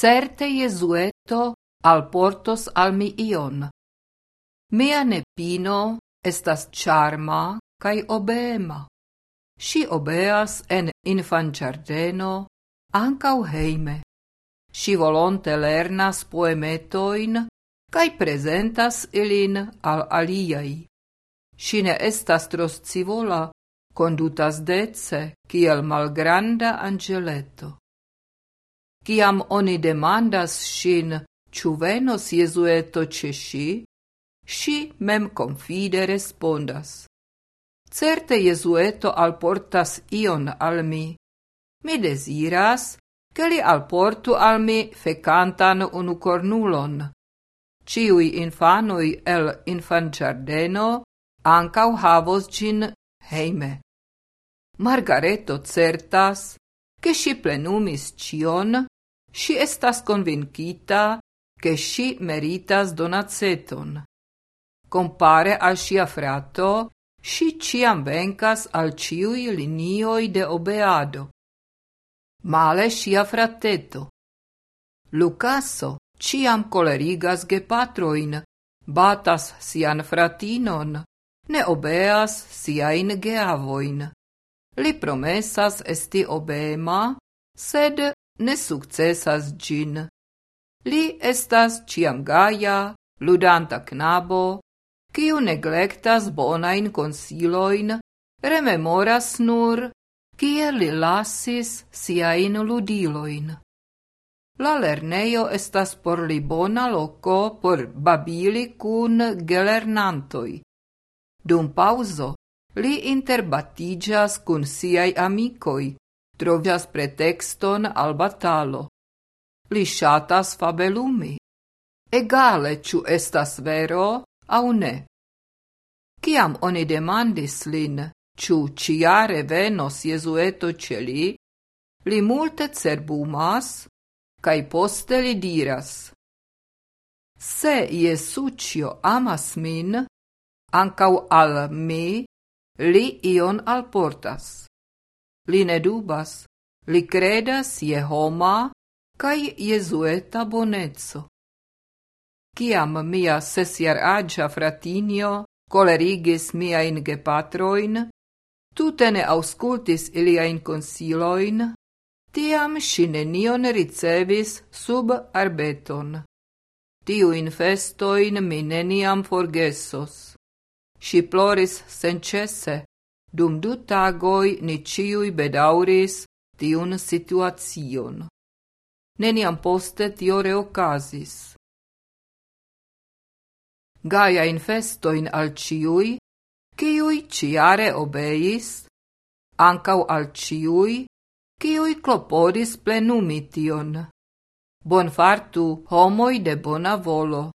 Certe Jesueto alportos al mi ion. Mia nepino estas charma kai obema. Si obeas en infangiardeno ancau heime. Si volonte lernas poemetoin kai presentas ilin al aliai. Si ne estas troscivola, condutas dece, kiel malgranda angeleto. Ciam oni demandas sin, ciu venos Jesueto ce si? Si mem confide respondas. Certe Jesueto alportas ion al mi. Mi desiras che li alportu al mi fecantan unucornulon. Ciui infanui el infanciardeno ancau havos gin heime. Margareto certas, che si plenumis cion, si estas convincita, che si meritas donaceton. Compare al sia frato, si ciam vencas al ciui linioi de obeado. Male sia frateto. Lucaso ciam colerigas gepatroin, batas sian fratinon, ne obeas siain geavoin. Li promesas esti obema, sed ne successas gin. Li estas ciam gaia, ludanta knabo, kiu neglectas bonain consiloin, rememoras nur, kie li lasis siain ludiloin. La lerneio estas por li bona loco por babili kun gelernantoi. Dum pauzo li interbatigas kun siai amicoi, trovias pretexton al batalo. Li shatas fabelumi. Egale, ciu estas vero, au ne. Ciam oni demandis lin, ciu ciare venos Jesueto celi, li multe cerbumas, cae poste li diras. Se Jesucio amas min, ancau al mi, li ion alportas. Li ne dubas, li credas je homa, cae Jesueta bonezzo. Ciam mia sesiar agia fratinio colerigis miain gepatroin, tute ne auscultis iliain consiloin, tiam si nenion ricevis sub arbeton. Tiuin festoin mi neniam forgesos. Si ploris sencesse, dum du tagoi ni ciui bedauris tiun situacion. Neniam poste tio reocasis. Gaia in festoin al ciui, ciui ciare obeis, ancau al ciui, ciui clopodis plenumition. Bon homoi de bona volo.